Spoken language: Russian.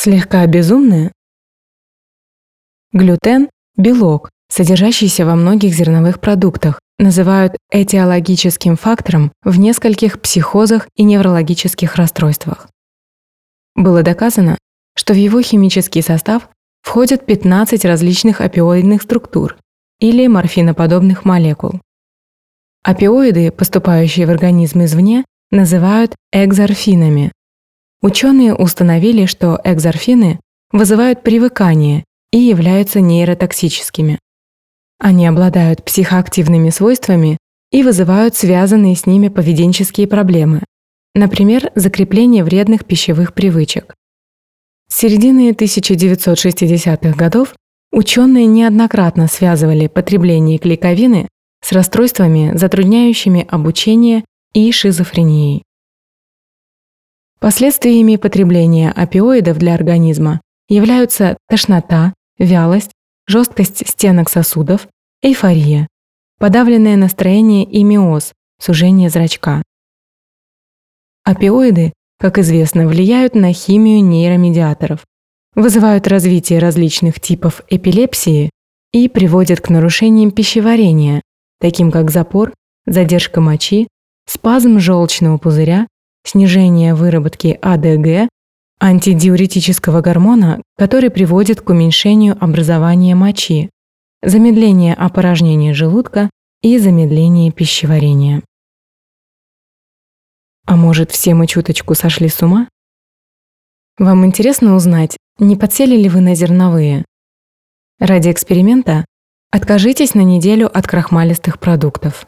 Слегка безумные? Глютен – белок, содержащийся во многих зерновых продуктах, называют этиологическим фактором в нескольких психозах и неврологических расстройствах. Было доказано, что в его химический состав входят 15 различных опиоидных структур или морфиноподобных молекул. Опиоиды, поступающие в организм извне, называют экзорфинами. Ученые установили, что экзорфины вызывают привыкание и являются нейротоксическими. Они обладают психоактивными свойствами и вызывают связанные с ними поведенческие проблемы, например, закрепление вредных пищевых привычек. С середины 1960-х годов ученые неоднократно связывали потребление клейковины с расстройствами, затрудняющими обучение и шизофренией. Последствиями потребления опиоидов для организма являются тошнота, вялость, жесткость стенок сосудов, эйфория, подавленное настроение и миоз, сужение зрачка. Опиоиды, как известно, влияют на химию нейромедиаторов, вызывают развитие различных типов эпилепсии и приводят к нарушениям пищеварения, таким как запор, задержка мочи, спазм желчного пузыря, снижение выработки АДГ антидиуретического гормона, который приводит к уменьшению образования мочи, замедление опорожнения желудка и замедление пищеварения. А может, все мы чуточку сошли с ума? Вам интересно узнать, не подсели ли вы на зерновые? Ради эксперимента откажитесь на неделю от крахмалистых продуктов.